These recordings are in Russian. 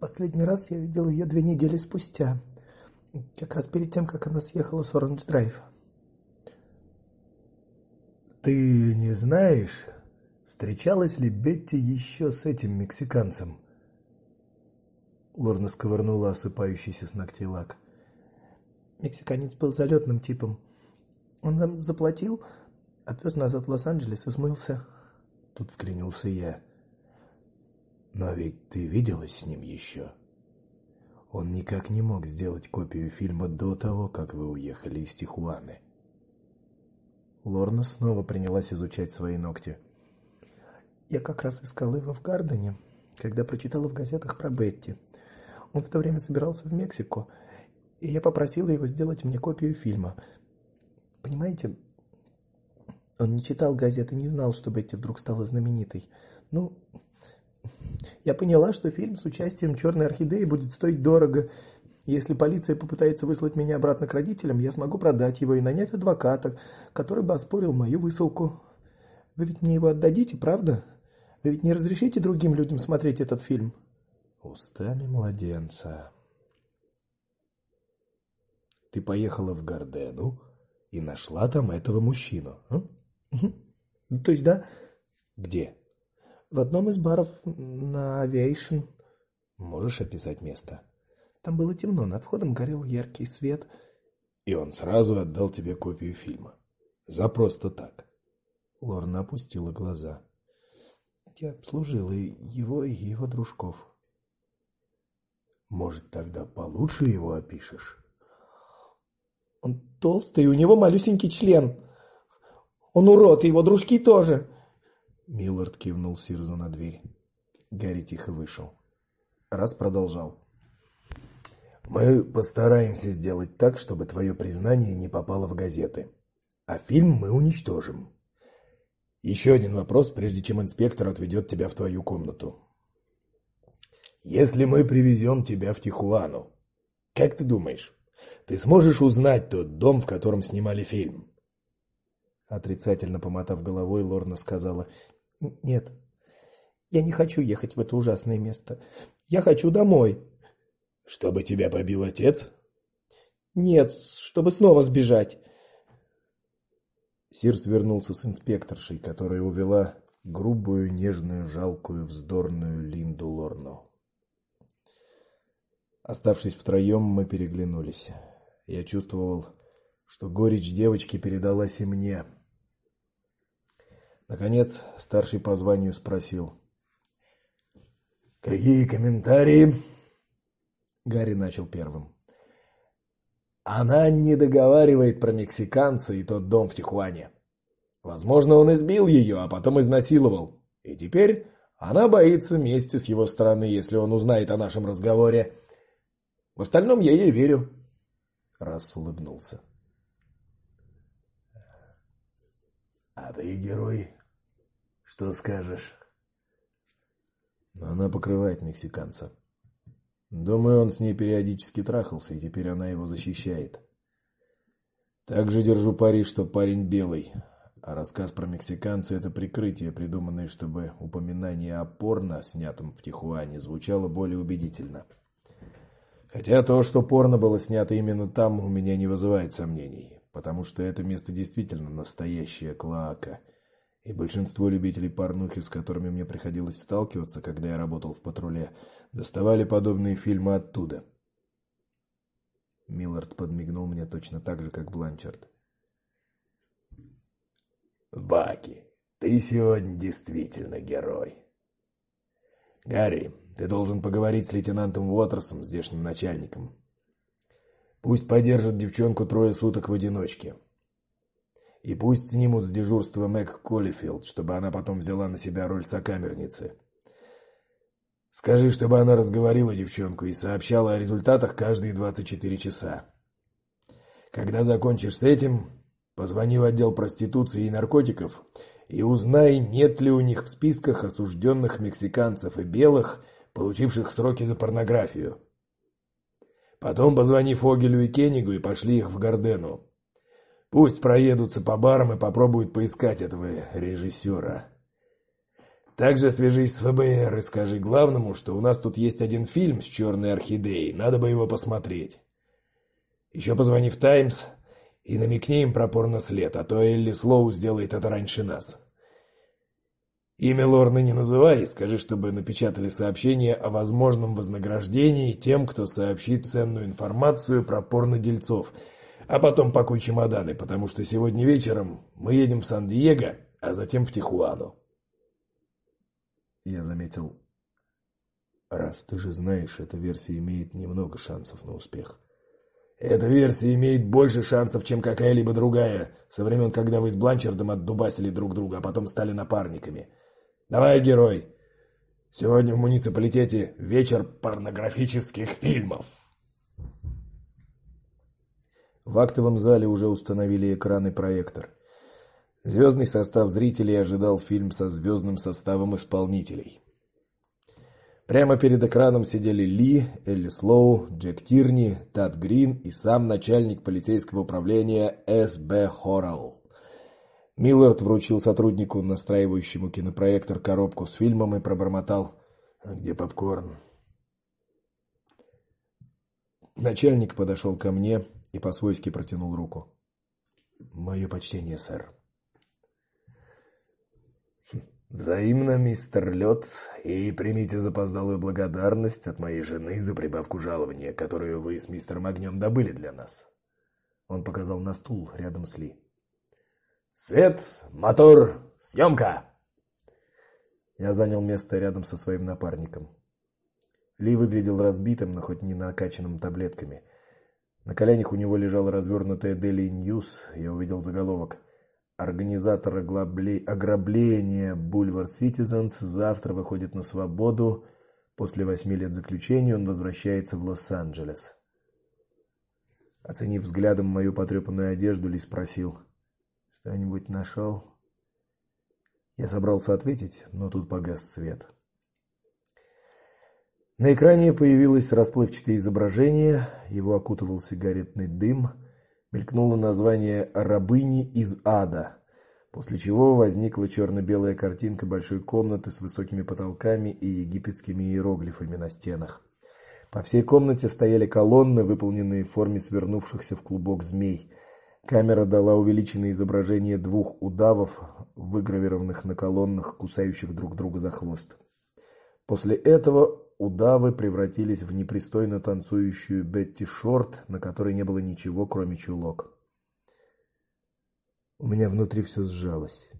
Последний раз я видел ее две недели спустя, как раз перед тем, как она съехала с Оранж-драйв. Ты не знаешь, встречалась ли Бетти еще с этим мексиканцем? Лорна сковырнула осыпающийся с ногтей лак. Мексиканец был залетным типом. Он нам заплатил, отвез назад в Лос-Анджелес и смылся. Тут вклинился я. Но ведь ты виделась с ним еще. Он никак не мог сделать копию фильма до того, как вы уехали из Тихуаны. Лорна снова принялась изучать свои ногти. Я как раз искал его в Гардене, когда прочитала в газетах про Бетти. Он в то время собирался в Мексику, и я попросила его сделать мне копию фильма. Понимаете, он не читал газеты, не знал, что Бетти вдруг стала знаменитой. Ну, я поняла, что фильм с участием черной орхидеи будет стоить дорого. Если полиция попытается выслать меня обратно к родителям, я смогу продать его и нанять адвоката, который бы оспорил мою высылку. Вы ведь мне его отдадите, правда? Вы ведь не разрешите другим людям смотреть этот фильм? Устами младенца. Ты поехала в Гардену и нашла там этого мужчину, а? То есть, да? Где? В одном из баров на Aviation. Можешь описать место? Там было темно, над входом горел яркий свет. И он сразу отдал тебе копию фильма. За просто так. Лорна опустила глаза. Я обслужила и его, и его дружков. Может, тогда получше его опишешь? Он толстый, у него малюсенький член. Он урод, и его дружки тоже. Миллард кивнул Сирзу на дверь. Гарри тихо вышел. Раз продолжал. Мы постараемся сделать так, чтобы твое признание не попало в газеты. А фильм мы уничтожим. Еще один вопрос, прежде чем инспектор отведет тебя в твою комнату. Если мы привезем тебя в Тихуану, как ты думаешь, ты сможешь узнать тот дом, в котором снимали фильм? Отрицательно помотав головой, Лорна сказала: "Нет. Я не хочу ехать в это ужасное место. Я хочу домой". Чтобы тебя побил отец? Нет, чтобы снова сбежать. Сирс вернулся с инспекторшей, которая увела грубую, нежную, жалкую, вздорную Линду Лорну. Оставшись втроем, мы переглянулись. Я чувствовал, что горечь девочки передалась и мне. Наконец, старший по званию спросил: "Какие комментарии?" Гарри начал первым. Она не договаривает про мексиканца и тот дом в Тихуане. Возможно, он избил ее, а потом изнасиловал. И теперь она боится мести с его стороны, если он узнает о нашем разговоре. В остальном я ей верю. Раз улыбнулся. А ты герой что скажешь? Она покрывает мексиканца. Думаю, он с ней периодически трахался, и теперь она его защищает. Также держу пари, что парень белый. А рассказ про мексиканца это прикрытие, придуманное, чтобы упоминание о порно, снятом в Тихуане, звучало более убедительно. Хотя то, что порно было снято именно там, у меня не вызывает сомнений, потому что это место действительно настоящая клоака и большинство любителей порнухи, с которыми мне приходилось сталкиваться, когда я работал в патруле, доставали подобные фильмы оттуда. Миллард подмигнул мне точно так же, как Бланчард. Баки, ты сегодня действительно герой. Гарри, ты должен поговорить с лейтенантом Уотерсом, здешним начальником. Пусть подержит девчонку трое суток в одиночке. И пусть снимут с дежурства Мэг Коллифилд, чтобы она потом взяла на себя роль сокамерницы. Скажи, чтобы она разговорила девчонку и сообщала о результатах каждые 24 часа. Когда закончишь с этим, позвони в отдел проституции и наркотиков и узнай, нет ли у них в списках осужденных мексиканцев и белых, получивших сроки за порнографию. Потом позвони Фогелю и Кенигу и пошли их в Гардену. Пусть проедутся по барам и попробуют поискать этого режиссера. Также свяжись с ФБР и скажи главному, что у нас тут есть один фильм с черной орхидеей, надо бы его посмотреть. Еще позвони в Таймс и намекни им про порнослед, а то Элли Слоу сделает это раньше нас. Имя Лорны не называй, скажи, чтобы напечатали сообщение о возможном вознаграждении тем, кто сообщит ценную информацию про порнодельцов. А потом пакуй чемоданы, потому что сегодня вечером мы едем в Сан-Диего, а затем в Тихуану. Я заметил: "Раз ты же знаешь, эта версия имеет немного шансов на успех". Эта версия имеет больше шансов, чем какая-либо другая, со времен, когда вы с Бланчардом отдубасили друг друга, а потом стали напарниками. Давай, герой. Сегодня в муниципалитете вечер порнографических фильмов. В актовом зале уже установили экран и проектор. Звездный состав зрителей ожидал фильм со звездным составом исполнителей. Прямо перед экраном сидели Ли, Элли Слоу, Джек Тирни, Тат Грин и сам начальник полицейского управления СБ Хорал. Миллард вручил сотруднику, настраивающему кинопроектор, коробку с фильмом и пробормотал: «А "Где попкорн?" Начальник подошел ко мне и по-свойски протянул руку. "Мое почтение, сэр". Взаимно, мистер Лед, и примите запоздалую благодарность от моей жены за прибавку жалования, которую вы с мистером Огнем добыли для нас. Он показал на стул рядом с Ли. Свет, мотор, съемка!» Я занял место рядом со своим напарником. Ли выглядел разбитым, но хоть не накачанным таблетками. На коленях у него лежала развернутая Daily News. Я увидел заголовок: Организатор ограбления Boulevard Citizens завтра выходит на свободу. После восьми лет заключения он возвращается в Лос-Анджелес. Оценив взглядом мою потрепанную одежду, Ли спросил: что-нибудь нашел?» Я собрался ответить, но тут погас свет. На экране появилось расплывчатое изображение, его окутывал сигаретный дым, мелькнуло название Рабыни из ада, после чего возникла черно белая картинка большой комнаты с высокими потолками и египетскими иероглифами на стенах. По всей комнате стояли колонны, выполненные в форме свернувшихся в клубок змей. Камера дала увеличенное изображение двух удавов, выгравированных на колоннах, кусающих друг друга за хвост. После этого удавы превратились в непристойно танцующую Бетти Шорт, на которой не было ничего, кроме чулок. У меня внутри все сжалось.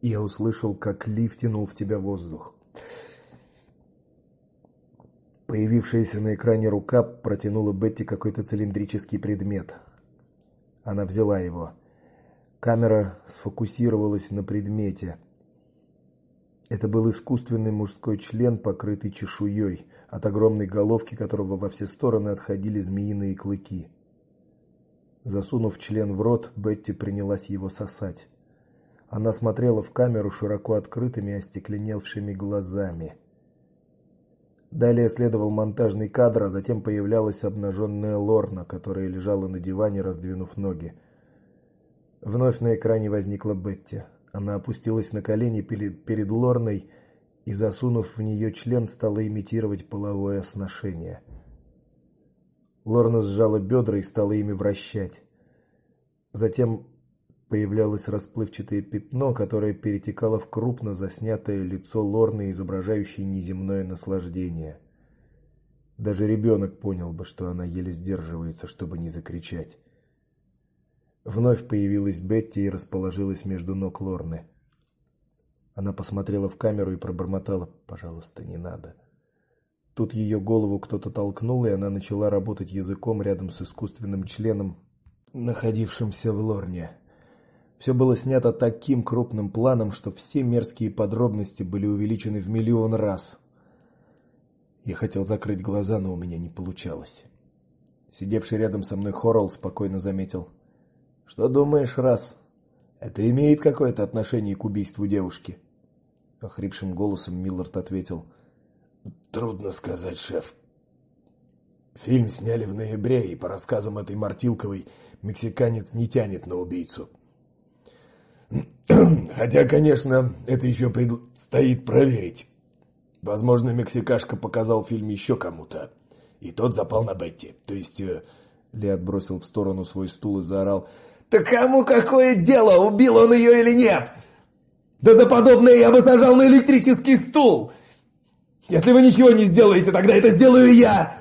Я услышал, как лифт тянул в тебя воздух. Появившаяся на экране рука протянула Бетти какой-то цилиндрический предмет. Она взяла его. Камера сфокусировалась на предмете. Это был искусственный мужской член, покрытый чешуей, от огромной головки которого во все стороны отходили змеиные клыки. Засунув член в рот, Бетти принялась его сосать. Она смотрела в камеру широко открытыми, остекленевшими глазами. Далее следовал монтажный кадр, а затем появлялась обнаженная Лорна, которая лежала на диване, раздвинув ноги. Вновь на экране возникла Бетти. Она опустилась на колени перед, Лорной и, засунув в нее член, стала имитировать половое сношение. Лорна сжала бедра и стала ими вращать. Затем появлялось расплывчатое пятно, которое перетекало в крупно заснятое лицо Лорны, изображающее неземное наслаждение. Даже ребенок понял бы, что она еле сдерживается, чтобы не закричать. Вновь появилась Бетти и расположилась между ног Лорны. Она посмотрела в камеру и пробормотала: "Пожалуйста, не надо". Тут ее голову кто-то толкнул, и она начала работать языком рядом с искусственным членом, находившимся в Лорне. Все было снято таким крупным планом, что все мерзкие подробности были увеличены в миллион раз. Я хотел закрыть глаза, но у меня не получалось. Сидевший рядом со мной Хорл спокойно заметил: "Что думаешь, раз? Это имеет какое-то отношение к убийству девушки?" охрипшим голосом Миллард ответил: "Трудно сказать, шеф. Фильм сняли в ноябре, и по рассказам этой Мартилковой, мексиканец не тянет на убийцу. Хотя, конечно, это еще предстоит проверить. Возможно, мексикашка показал фильм еще кому-то, и тот запал на Бетти. То есть э, Ли отбросил в сторону свой стул и заорал: "Так кому какое дело, убил он ее или нет? Да за подобное я бы сажал на электрический стул. Если вы ничего не сделаете, тогда это сделаю я".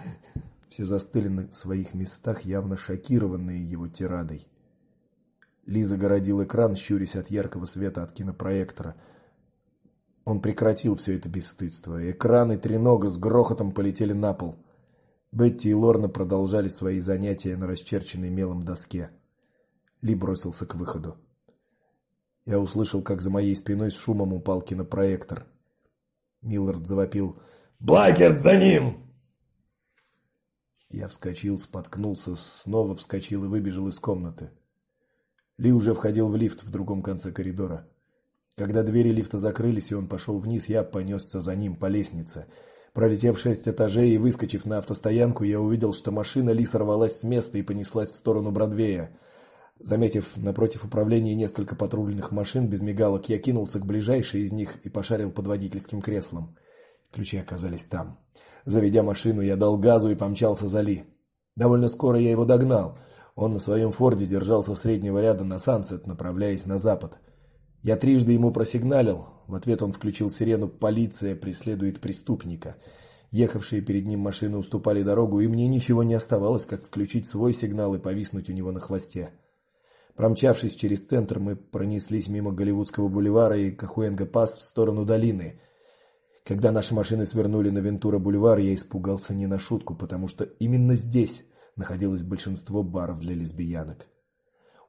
Все застыли на своих местах, явно шокированные его тирадой. Лиза городил экран, щурясь от яркого света от кинопроектора. Он прекратил все это бесстыдство. Экран и тренога с грохотом полетели на пол. Бетти и Лорна продолжали свои занятия на расчерченной мелом доске. Ли бросился к выходу. Я услышал, как за моей спиной с шумом упал кинопроектор. Миллард завопил: "Блакерт за ним!" Я вскочил, споткнулся, снова вскочил и выбежал из комнаты. Ли уже входил в лифт в другом конце коридора. Когда двери лифта закрылись, и он пошел вниз, я понесся за ним по лестнице. Пролетев шесть этажей и выскочив на автостоянку, я увидел, что машина Ли сорвалась с места и понеслась в сторону Бродвея. Заметив напротив управления несколько патрульных машин без мигалок, я кинулся к ближайшей из них и пошарил под водительским креслом. Ключи оказались там. Заведя машину, я дал газу и помчался за Ли. Довольно скоро я его догнал. Он на своем Форде держался среднего ряда на Сансет, направляясь на запад. Я трижды ему просигналил. В ответ он включил сирену «Полиция преследует преступника». Ехавшие перед ним машины уступали дорогу, и мне ничего не оставалось, как включить свой сигнал и повиснуть у него на хвосте. Промчавшись через центр, мы пронеслись мимо Голливудского бульвара и Кахуэнга-пас в сторону долины. Когда наши машины свернули на Вентура-бульвар, я испугался не на шутку, потому что именно здесь находилось большинство баров для лесбиянок.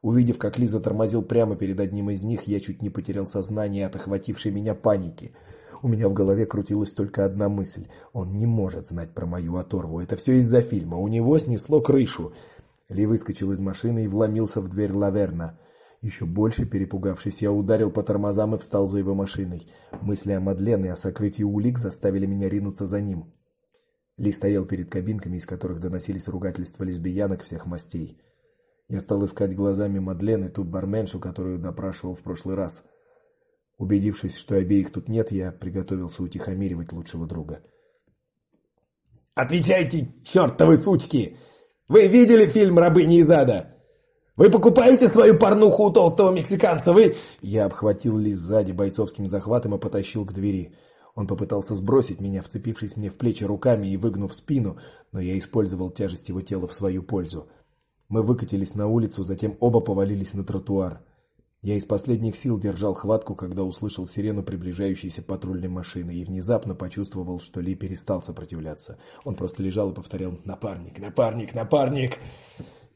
Увидев, как Лиза тормозил прямо перед одним из них, я чуть не потерял сознание от охватившей меня паники. У меня в голове крутилась только одна мысль: он не может знать про мою оторву. Это все из-за фильма. У него снесло крышу. Ли выскочил из машины и вломился в дверь Лаверна. Еще больше перепугавшись, я ударил по тормозам и встал за его машиной. Мысли о Мадлен и о сокрытии улик заставили меня ринуться за ним. Ли стоял перед кабинками, из которых доносились ругательства лесбиянок всех мастей. Я стал искать глазами Мадлен и ту барменшу, которую допрашивал в прошлый раз. Убедившись, что обеих тут нет, я приготовился утихомиривать лучшего друга. Отвечайте, чертовы сучки! Вы видели фильм Рабыни из ада? Вы покупаете свою порнуху у толстого мексиканца? Вы Я обхватил Ли сзади бойцовским захватом и потащил к двери. Он попытался сбросить меня, вцепившись мне в плечи руками и выгнув спину, но я использовал тяжесть его тела в свою пользу. Мы выкатились на улицу, затем оба повалились на тротуар. Я из последних сил держал хватку, когда услышал сирену приближающейся патрульной машины и внезапно почувствовал, что Ли перестал сопротивляться. Он просто лежал и повторял: "Напарник, напарник, напарник".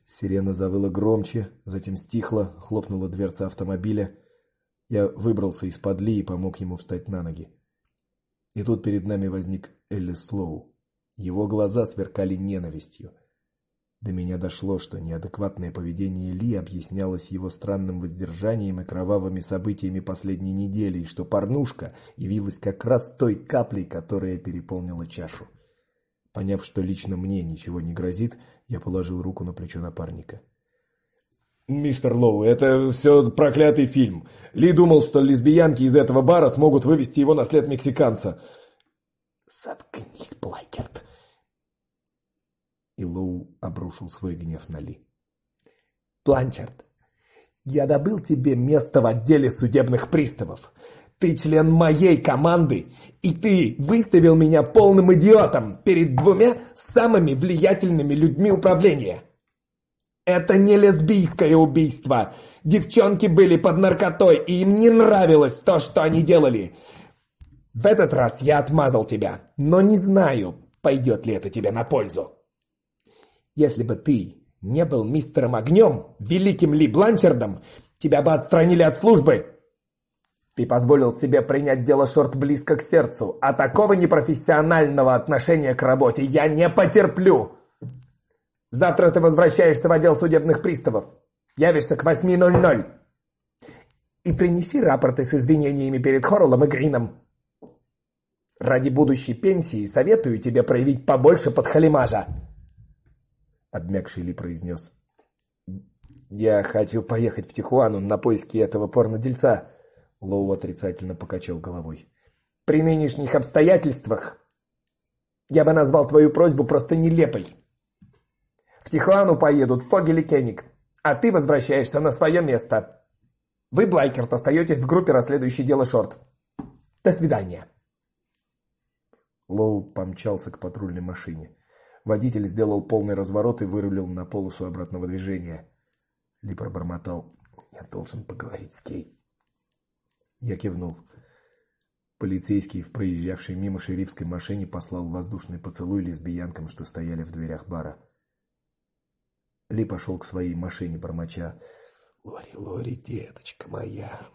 Сирена завыла громче, затем стихла, хлопнула дверца автомобиля. Я выбрался из-под Ли и помог ему встать на ноги. И тут перед нами возник Элли Слоу. Его глаза сверкали ненавистью. До меня дошло, что неадекватное поведение Ли объяснялось его странным воздержанием и кровавыми событиями последней недели, и что порнушка явилась как раз той каплей, которая переполнила чашу. Поняв, что лично мне ничего не грозит, я положил руку на плечо напарника. Мистер Лоу, это все проклятый фильм. Ли думал, что лесбиянки из этого бара смогут вывести его на след мексиканца. Заткнись, Блайкерт. И Лоу обрушил свой гнев на Ли. Планчард, я добыл тебе место в отделе судебных приставов. Ты член моей команды, и ты выставил меня полным идиотом перед двумя самыми влиятельными людьми управления. Это не лесбийское убийство. Девчонки были под наркотой, и им не нравилось то, что они делали. В этот раз я отмазал тебя, но не знаю, пойдет ли это тебе на пользу. Если бы ты не был мистером Огнем, великим Ли Бланчардом, тебя бы отстранили от службы. Ты позволил себе принять дело Шорт близко к сердцу, а такого непрофессионального отношения к работе я не потерплю. Завтра ты возвращаешься в отдел судебных приставов. Явишься к 8.00. И принеси рапорты с извинениями перед Хорреллом и Грином. Ради будущей пенсии советую тебе проявить побольше подхалимажа. Обмякший Ли произнес. Я хочу поехать в Тихуану на поиски этого порнодельца. Лоу отрицательно покачал головой. При нынешних обстоятельствах я бы назвал твою просьбу просто нелепой. В Тихуану поедут Фогель и Кеник, а ты возвращаешься на свое место. Вы, Блайкерт, остаетесь в группе расследующей дело Шорт. До свидания. Лоу помчался к патрульной машине. Водитель сделал полный разворот и вырулил на полосу обратного движения. Ли пробормотал: "Я должен поговорить с Кей". Я кивнул. Полицейский в проезжавшей мимо шерифской машине послал воздушный поцелуй лесбиянкам, что стояли в дверях бара. Ли пошел к своей машине, бормоча: "Лори, Лори, деточка моя".